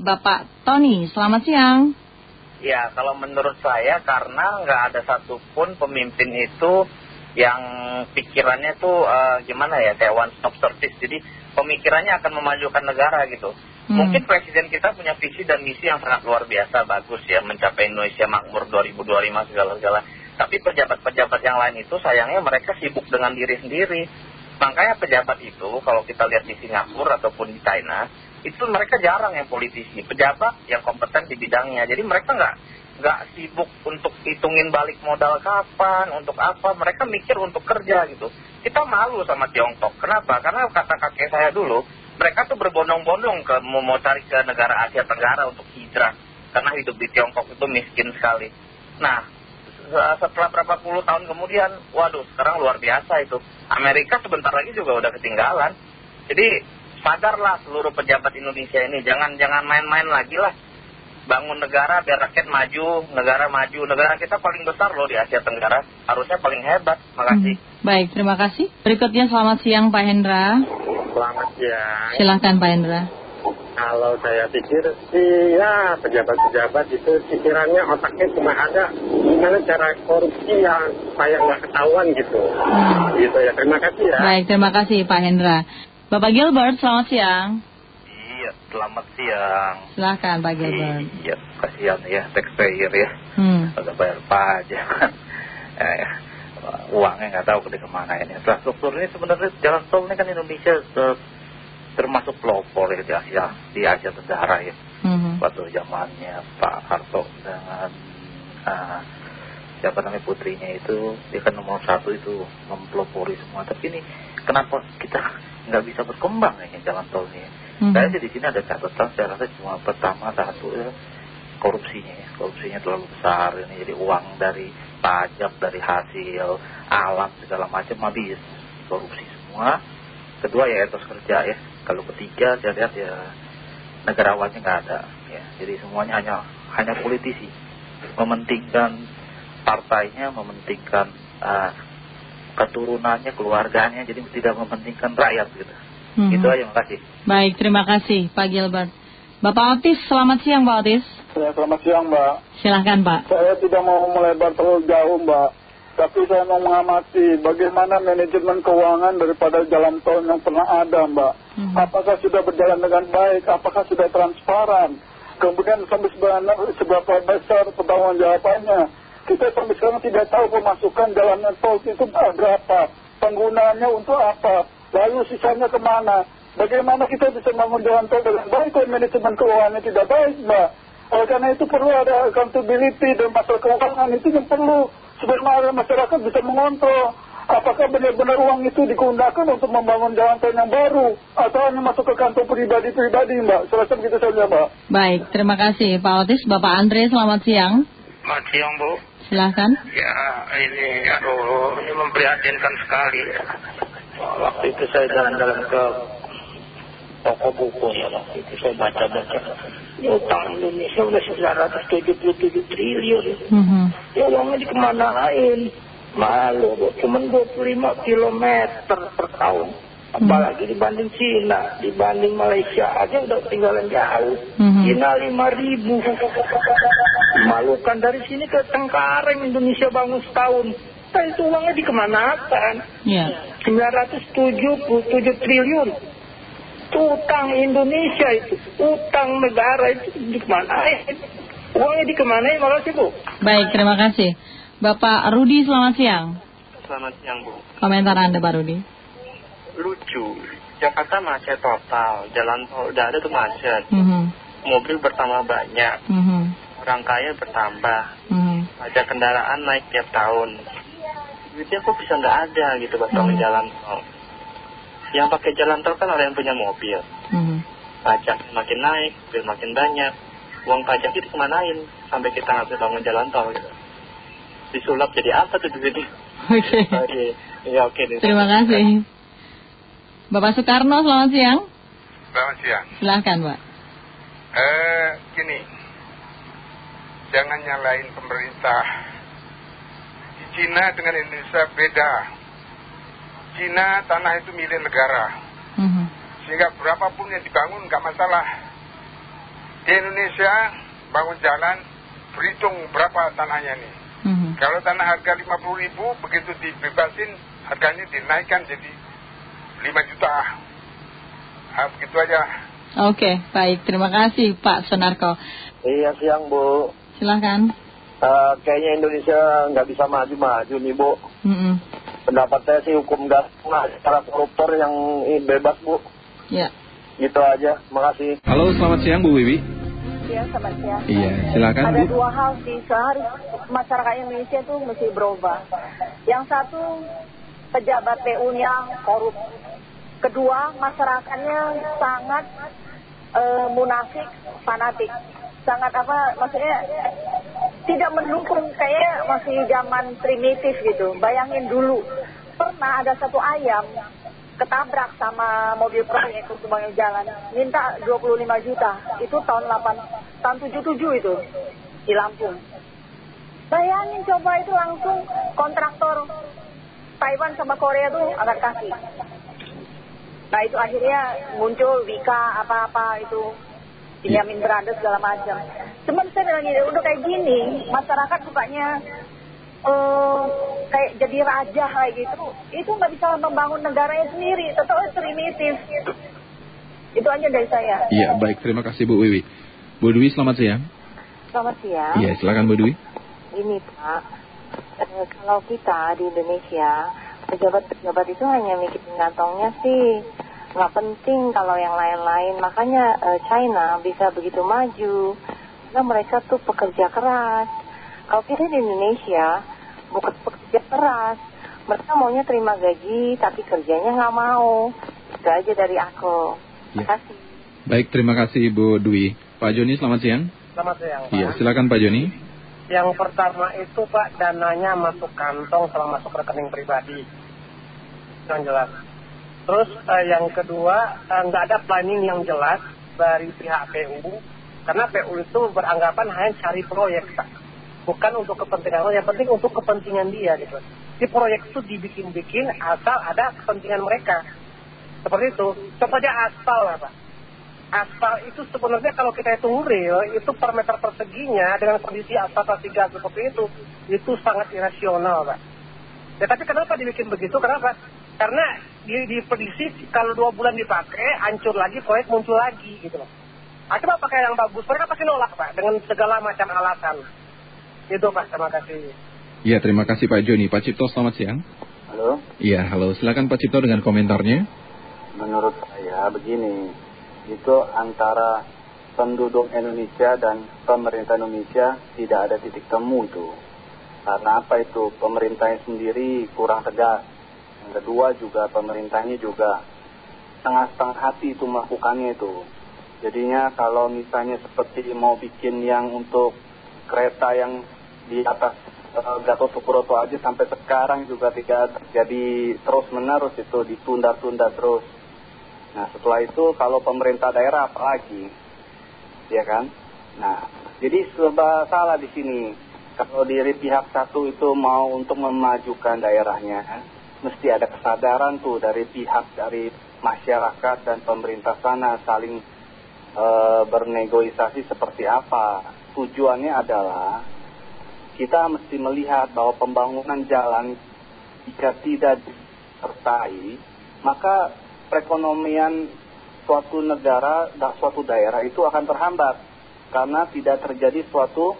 Bapak Tony. Selamat siang. Ya, kalau menurut saya karena nggak ada satupun pemimpin itu yang pikirannya tuh uh, gimana ya, kayak one stop service. Jadi pemikirannya akan memajukan negara gitu. Hmm. Mungkin presiden kita punya visi dan misi yang sangat luar biasa, bagus ya, mencapai Indonesia makmur 2025 segala-segala. Tapi pejabat-pejabat yang lain itu sayangnya mereka sibuk dengan diri sendiri. Makanya pejabat itu kalau kita lihat di Singapura ataupun di China, itu mereka jarang yang politisi. Pejabat yang kompeten di bidangnya. Jadi mereka nggak nggak sibuk untuk hitungin balik modal kapan, untuk apa. Mereka mikir untuk kerja gitu. Kita malu sama Tiongkok. Kenapa? Karena kata kakek saya dulu, mereka tuh berbondong-bondong ke mau, cari ke negara Asia Tenggara untuk hijrah. Karena hidup di Tiongkok itu miskin sekali. Nah, setelah berapa puluh tahun kemudian, waduh sekarang luar biasa itu. Amerika sebentar lagi juga udah ketinggalan. Jadi sadarlah seluruh pejabat Indonesia ini, jangan jangan main-main lagi lah. Bangun negara biar rakyat maju, negara maju. Negara kita paling besar loh di Asia Tenggara, harusnya paling hebat. Makasih. Hmm. Baik, terima kasih. Berikutnya selamat siang Pak Hendra. Selamat siang. Silahkan Pak Hendra. Kalau saya pikir sih ya pejabat-pejabat itu pikirannya otaknya cuma ada gimana cara korupsi yang supaya nggak ketahuan gitu. Hmm. Gitu ya. Terima kasih ya. Baik, terima kasih Pak Hendra. Bapak Gilbert, selamat siang. Iya, selamat siang. Silahkan Pak Gilbert. Iya, kasihan ya taxpayer ya. Hmm. Agak bayar pajak. eh, uangnya nggak tahu ke ke mana ini. Infrastruktur ini sebenarnya jalan tol ini kan Indonesia termasuk pelopor ya di Asia, di Asia Tenggara ya. Hmm. Waktu zamannya Pak Harto dengan uh, siapa namanya putrinya itu, dia kan nomor satu itu mempelopori semua. Tapi ini kenapa kita nggak bisa berkembang ya jalan tol ini? Hmm. Saya sih di sini ada catatan, saya rasa cuma pertama satu ya, korupsinya ya. Korupsinya terlalu besar ini jadi uang dari pajak, dari hasil alam segala macam habis korupsi semua. Kedua ya etos kerja ya. Kalau ketiga saya lihat ya negarawannya nggak ada ya. Jadi semuanya hanya hanya politisi mementingkan partainya, mementingkan uh, keturunannya, keluarganya, jadi tidak mementingkan rakyat gitu. Hmm. Itu aja, makasih. Baik, terima kasih Pak Gilbert. Bapak Otis, selamat siang Pak Otis. Ya, selamat siang Mbak. Silahkan Pak. Saya tidak mau melebar terlalu jauh Mbak. Tapi saya mau mengamati bagaimana manajemen keuangan daripada jalan tol yang pernah ada Mbak. Hmm. Apakah sudah berjalan dengan baik? Apakah sudah transparan? Kemudian sampai sebenarnya seberapa besar pertanggung jawabannya? Kita sampai sekarang tidak tahu pemasukan jalan tol itu berapa. Penggunaannya untuk apa? Lalu sisanya ke mana? Bagaimana kita bisa membangun jalan tol dengan baik kalau manajemen keuangannya tidak baik Mbak? Oleh karena itu perlu ada accountability dan masalah keuangan itu yang perlu sebenarnya masyarakat bisa mengontrol apakah benar-benar uang itu digunakan untuk membangun jalan tol yang baru atau hanya masuk ke kantong pribadi-pribadi Mbak. Selesai begitu saja Mbak. Baik, terima kasih Pak Otis. Bapak Andre, selamat siang. Selamat siang, Bu. Silahkan. Ya, ini, aduh, ini memprihatinkan sekali. Waktu itu saya jalan-jalan ke toko buku ya, waktu itu saya baca-baca. Ya, utang Indonesia udah 977 triliun. Hmm. Ya, uangnya dikemanain? Malu, Bu. Cuma 25 kilometer per tahun. Apalagi dibanding Cina, dibanding Malaysia aja udah ketinggalan jauh. Mhm. Cina 5 ribu. Malukan dari sini ke Tengkareng Indonesia bangun setahun. Nah itu uangnya dikemanakan? Ya. 977 triliun. Itu utang Indonesia itu. Utang negara itu dikemanain? Uangnya dikemanain malah sih Bu? Baik, terima kasih. Bapak Rudi, selamat siang. Selamat siang Bu. Komentar Anda Pak Rudi. Lucu. Jakarta macet total. Jalan tol udah ada tuh macet. Hmm. Mobil bertambah banyak. Hmm. Orang kaya bertambah. Hmm. Pajak kendaraan naik tiap tahun. Duitnya kok bisa nggak ada gitu buat bangun Hmm. jalan tol. Yang pakai jalan tol kan orang yang punya mobil. Hmm. Pajak makin naik, mobil makin banyak. Uang pajak itu kemanain sampai kita nggak bisa bangun jalan tol gitu. Disulap jadi apa tuh duitnya? Oke. Oke, ya oke deh. Terima kasih. Bapak Soekarno, selamat siang. Selamat siang. Silahkan Pak. Eh, gini, jangan nyalain pemerintah. Di Cina dengan Indonesia beda. Cina tanah itu milik negara, Hmm. sehingga berapapun yang dibangun nggak masalah. di Indonesia bangun jalan berhitung berapa tanahnya nih. Mhm. Kalau tanah harga 50 ribu begitu dibebasin harganya dinaikkan jadi 5 juta. Ah, begitu aja. Oke, baik. Terima kasih Pak Sunarko. Iya siang Bu. Silahkan. Eh, kayaknya Indonesia nggak bisa maju-maju nih Bu. Mhm. Pendapat saya sih hukum gas secara koruptor yang bebas Bu. Ya. Gitu aja. Makasih. Halo, selamat siang Bu Wiwi. Ya, selamat siang. Iya, silakan Ada Bu. dua hal sih, seharus masyarakat Indonesia itu mesti berubah. Yang satu, pejabat PU-nya korup. Kedua, masyarakatnya sangat eh, munafik, fanatik. Sangat apa, maksudnya tidak mendukung, kayak masih zaman primitif gitu. Bayangin dulu, pernah ada satu ayam ketabrak sama mobil proyek untuk bangun jalan minta 25 juta itu tahun 8 tahun 77 itu di Lampung. Bayangin coba itu langsung kontraktor Taiwan sama Korea tuh angkat kaki. Nah itu akhirnya muncul Wika apa-apa itu Benjamin Brothers segala macam cuman saya bilang gini udah kayak gini masyarakat sukanya eh kayak jadi raja kayak gitu itu nggak bisa membangun negaranya sendiri tetap primitif itu aja dari saya Iya, baik. Terima kasih Bu Wiwi. Bu Dwi, selamat siang. Selamat siang. Iya, silakan Bu Dwi. Ini Pak, eh, kalau kita di Indonesia, pejabat-pejabat itu hanya mikirin kantongnya sih. Nggak penting kalau yang lain-lain. Makanya eh, China bisa begitu maju. Karena mereka tuh pekerja keras. Kalau kita di Indonesia, bukan pekerja keras. Mereka maunya terima gaji, tapi kerjanya nggak mau. Itu aja dari aku. Ya. Terima kasih. Baik, terima kasih Bu Dwi. Pak Joni, selamat siang. Selamat siang Pak. Iya, silakan Pak Joni. Yang pertama itu Pak dananya masuk kantong sama masuk rekening pribadi. Yang jelas. Terus eh, yang kedua eh, nggak ada planning yang jelas dari pihak PU. Karena PU itu beranggapan hanya cari proyek Pak. Bukan untuk kepentingan yang penting untuk kepentingan dia gitu. Di proyek itu dibikin-bikin asal ada kepentingan mereka. Seperti itu. Contohnya aspal lah Pak. Aspal itu sebenarnya kalau kita hitung real, itu per meter perseginya dengan kondisi aspal 3 seperti itu, itu sangat irasional Pak. Ya tapi kenapa dibikin begitu? Kenapa? Karena di, di prediksi kalau dua bulan dipakai, hancur lagi, proyek muncul lagi gitu loh. Nah, coba pakai yang bagus, mereka pasti nolak Pak, dengan segala macam alasan. Itu Pak, terima kasih. Iya, terima kasih Pak Joni. Pak Cipto, selamat siang. Halo, Iya, halo. Silakan Pak Cipto dengan komentarnya. menurut saya begini, itu antara penduduk Indonesia dan pemerintah Indonesia tidak ada titik temu itu. Karena apa itu? Pemerintahnya sendiri kurang tegas. Kedua juga pemerintahnya juga setengah-setengah hati itu melakukannya itu. Jadinya kalau misalnya seperti mau bikin yang untuk kereta yang di atas eh, Gatot Subroto aja sampai sekarang juga tidak terjadi terus menerus itu ditunda-tunda terus. Nah setelah itu kalau pemerintah daerah apalagi, ya kan? Nah jadi serba salah di sini. Kalau dari pihak satu itu mau untuk memajukan daerahnya, mesti ada kesadaran tuh dari pihak dari masyarakat dan pemerintah sana saling eh, bernegosiasi seperti apa. Tujuannya adalah kita mesti melihat bahwa pembangunan jalan jika tidak disertai, maka perekonomian suatu negara dan suatu daerah itu akan terhambat karena tidak terjadi suatu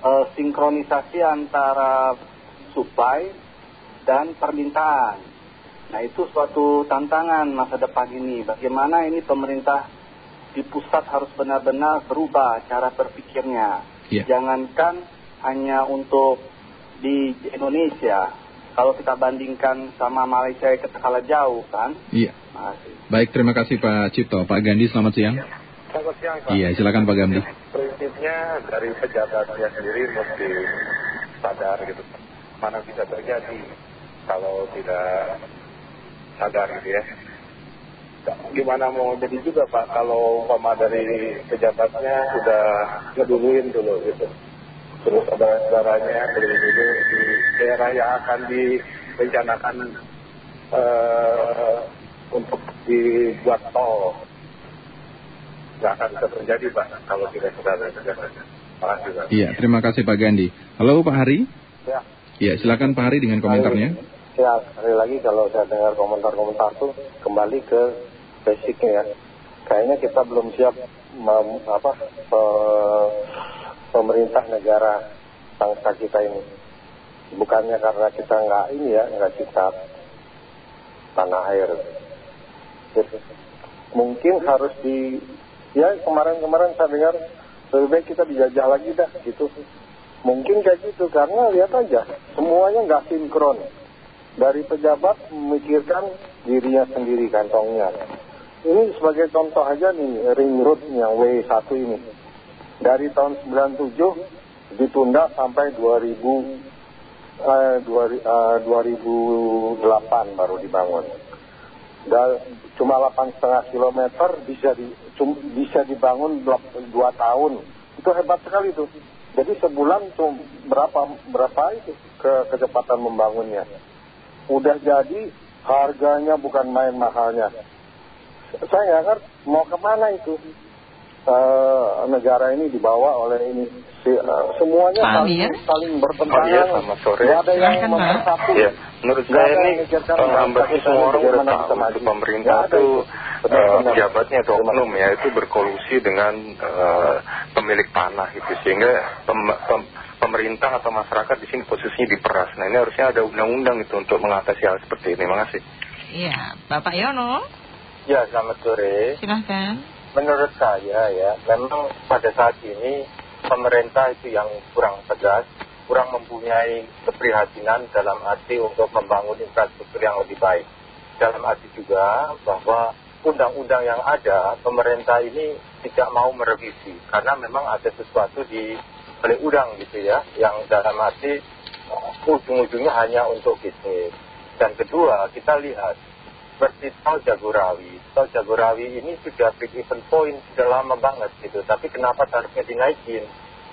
eh, sinkronisasi antara supply dan permintaan. Nah itu suatu tantangan masa depan ini. Bagaimana ini pemerintah di pusat harus benar-benar berubah cara berpikirnya. Iya. Jangankan hanya untuk di Indonesia. Kalau kita bandingkan sama Malaysia kita kalah jauh kan. Iya. Makasih. Baik, terima kasih Pak Cipto. Pak Gandhi, selamat siang. Selamat siang Iya, silakan Pak Gandhi. Prinsipnya dari pejabatnya sendiri mesti sadar gitu. Mana bisa terjadi kalau tidak sadar gitu ya. Gimana mau jadi juga Pak kalau umpama dari pejabatnya sudah ngeduluin dulu gitu. Terus saudara-saudaranya beli dulu di daerah yang akan direncanakan eh, untuk dibuat tol. nggak akan terjadi Pak kalau tidak ada kasih Pak. Iya, terima kasih Pak Gandhi. Halo Pak Hari. Ya. Iya, silakan Pak Hari dengan komentarnya. Ya, sekali lagi kalau saya dengar komentar-komentar tuh kembali ke basicnya ya. Kayaknya kita belum siap mem- apa pe- pemerintah negara bangsa kita ini. Bukannya karena kita nggak ini ya, nggak cinta tanah air. Jadi, mungkin harus di, ya kemarin-kemarin saya dengar lebih baik kita dijajah lagi dah gitu. Mungkin kayak gitu karena lihat aja semuanya nggak sinkron. Dari pejabat memikirkan dirinya sendiri kantongnya. Ini sebagai contoh aja nih ring road yang W1 ini. Dari tahun 97 ditunda sampai 2000 eh, 2000, eh, 2008 baru dibangun. Dan cuma 8,5 kilometer bisa di, cum- bisa dibangun 2 tahun. Itu hebat sekali tuh. Jadi sebulan tuh berapa berapa itu ke kecepatan membangunnya. Udah jadi harganya bukan main mahalnya. Saya nggak ngerti mau ke mana itu Eh, negara ini dibawa oleh ini Si- eh, semuanya Pak saling, saling bertentangan. Oh iya, selamat sore. Nggak ada yang mempersatu. Ya, menurut saya ini penghambatnya bangsa semua orang kita udah tahu itu pemerintah itu itu. eh, Benar-benar. pejabatnya atau oknum ya itu berkolusi dengan eh, pemilik tanah gitu sehingga pem- pem- pemerintah atau masyarakat di sini posisinya diperas. Nah ini harusnya ada undang-undang itu untuk mengatasi hal seperti ini. Terima kasih. Iya, Bapak Yono, Ya, selamat sore. silahkan. Menurut saya ya, memang pada saat ini pemerintah itu yang kurang tegas, kurang mempunyai keprihatinan dalam arti untuk membangun infrastruktur yang lebih baik. Dalam arti juga bahwa undang-undang yang ada, pemerintah ini tidak mau merevisi. Karena memang ada sesuatu di balik udang gitu ya, yang dalam arti uh, ujung-ujungnya hanya untuk bisnis. Dan kedua, kita lihat seperti tol Jagorawi. Tol Jagorawi ini sudah big event point, sudah lama banget gitu. Tapi kenapa tarifnya dinaikin?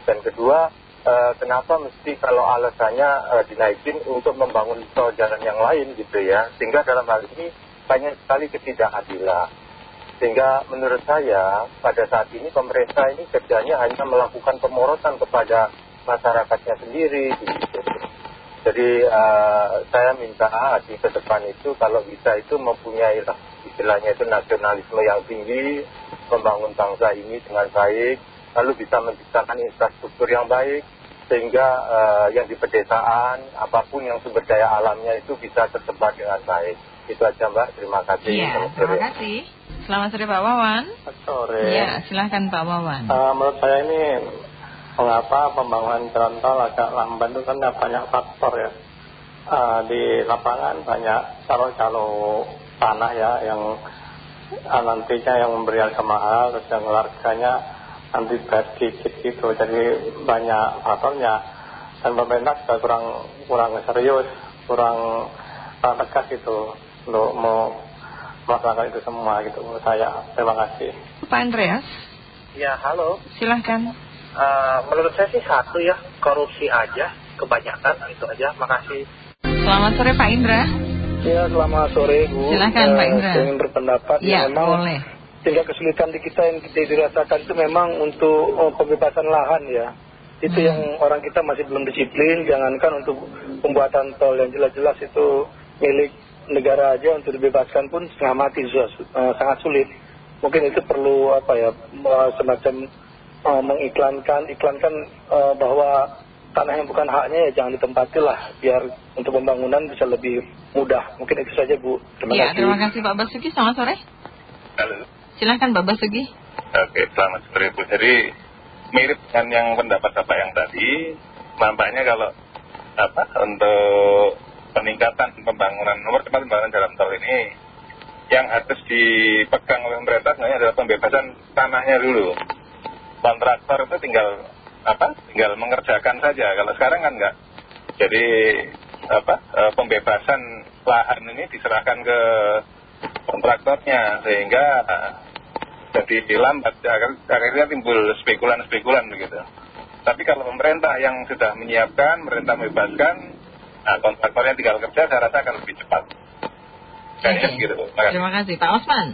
Dan kedua, eh, kenapa mesti kalau alasannya eh, dinaikin untuk membangun tol jalan yang lain gitu ya. Sehingga dalam hal ini banyak sekali ketidakadilan. Sehingga menurut saya pada saat ini pemerintah ini kerjanya hanya melakukan pemorotan kepada masyarakatnya sendiri gitu. Jadi eh, saya minta di ke depan itu kalau bisa itu mempunyai lah istilahnya itu nasionalisme yang tinggi, membangun bangsa ini dengan baik, lalu bisa menciptakan infrastruktur yang baik, sehingga eh, yang di pedesaan, apa pun yang sumber daya alamnya itu bisa tersebar dengan baik. Itu aja Mbak, terima kasih. Iya, Selamat terima kasih. Selamat sore Pak Wawan. Sore. Iya, silahkan Pak Wawan. Eh, menurut saya ini mengapa pembangunan jalan tol agak lamban itu kan banyak faktor ya. Eh, di lapangan banyak calo-calo tanah ya yang eh, nantinya yang memberi harga mahal terus yang harganya nanti sedikit gitu jadi banyak faktornya dan pemerintah juga kurang kurang serius kurang kurang tegas gitu untuk mau melaksanakan itu semua gitu menurut saya terima kasih Pak Andreas, Ya, halo. silahkan. Eh, menurut saya sih satu ya, korupsi aja, kebanyakan itu aja. Makasih. Selamat sore Pak Indra. Ya, selamat sore Bu. Silakan, Eh, Pak Indra. Saya ingin berpendapat Iya, ya, memang boleh. tinggal kesulitan di kita yang kita dirasakan itu memang untuk oh, pembebasan lahan ya. Itu Hmm. yang orang kita masih belum disiplin, jangankan untuk pembuatan tol yang jelas-jelas itu milik negara aja untuk dibebaskan pun setengah mati eh, sangat sulit. Mungkin itu perlu apa ya eh, semacam eh, mengiklankan, iklankan eh, bahwa tanah yang bukan haknya ya jangan ditempati lah biar untuk pembangunan bisa lebih mudah. Mungkin itu saja Bu. Terima Iya, kasih. terima kasih Pak Basuki. Selamat sore. Halo. Silahkan Pak Basuki. Oke, selamat sore Bu. Jadi mirip dengan yang pendapat Bapak yang tadi, nampaknya kalau apa untuk peningkatan pembangunan nomor tempat pembangunan jalan tol ini yang harus dipegang oleh pemerintah sebenarnya adalah pembebasan tanahnya dulu. Kontraktor itu tinggal apa? Tinggal mengerjakan saja. Kalau sekarang kan enggak. Jadi apa? eh, pembebasan lahan ini diserahkan ke kontraktornya sehingga eh, jadi lambat Akhir- akhirnya timbul spekulan-spekulan begitu. Tapi kalau pemerintah yang sudah menyiapkan, pemerintah membebaskan, nah kontraktornya tinggal kerja, saya rasa akan lebih cepat. Kayaknya Oke. gitu. Terima kasih. Terima kasih Pak Osman.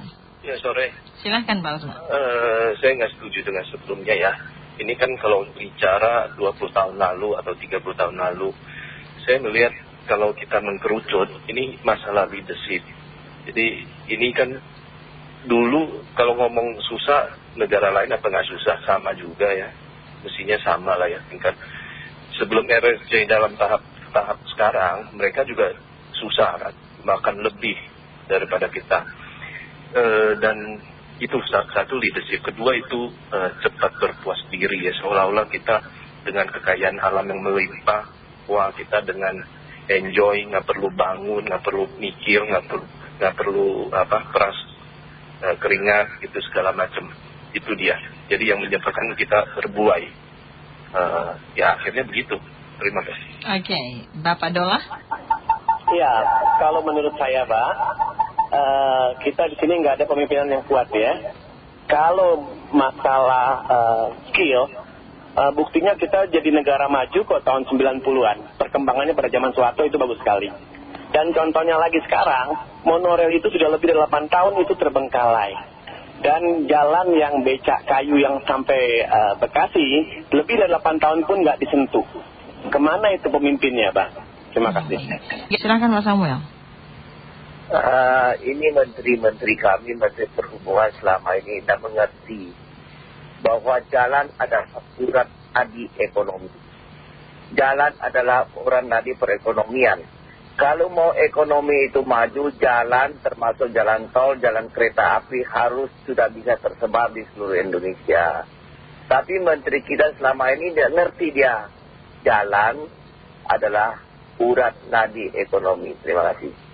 Ya sore. Silahkan Pak Usman. Uh, saya nggak setuju dengan sebelumnya ya. Ini kan kalau bicara 20 tahun lalu atau 30 tahun lalu, saya melihat kalau kita mengkerucut, ini masalah leadership. Jadi ini kan dulu kalau ngomong susah, negara lain apa nggak susah, sama juga ya. Mestinya sama lah ya tingkat. Sebelum RRC dalam tahap tahap sekarang, mereka juga susah kan, makan lebih daripada kita. Eh, dan itu satu leadership. Kedua itu eh, cepat berpuas diri ya. Seolah-olah kita dengan kekayaan alam yang melimpah, wah kita dengan enjoy, nggak perlu bangun, nggak perlu mikir, nggak perlu nggak perlu apa keras eh, keringat itu segala macam. Itu dia. Jadi yang menyebabkan kita berbuai. ya akhirnya begitu. Terima kasih. Oke, Bapak Dola. Iya, kalau menurut saya, Pak, uh, kita di sini nggak ada pemimpinan yang kuat ya. Kalau masalah uh, skill, uh, buktinya kita jadi negara maju kok tahun 90-an. Perkembangannya pada zaman Soeharto itu bagus sekali. Dan contohnya lagi sekarang, monorail itu sudah lebih dari 8 tahun itu terbengkalai. Dan jalan yang becak kayu yang sampai Bekasi, lebih dari 8 tahun pun nggak disentuh. Ke mana itu pemimpinnya, Pak? Terima kasih. Ya, silakan Mas Samuel. Uh, ini menteri-menteri kami, menteri perhubungan selama ini tidak mengerti bahwa jalan adalah urat adi ekonomi. Jalan adalah urat nadi perekonomian. Kalau mau ekonomi itu maju, jalan termasuk jalan tol, jalan kereta api harus sudah bisa tersebar di seluruh Indonesia. Tapi menteri kita selama ini tidak ngerti dia. Jalan adalah urat nadi ekonomi. Terima kasih.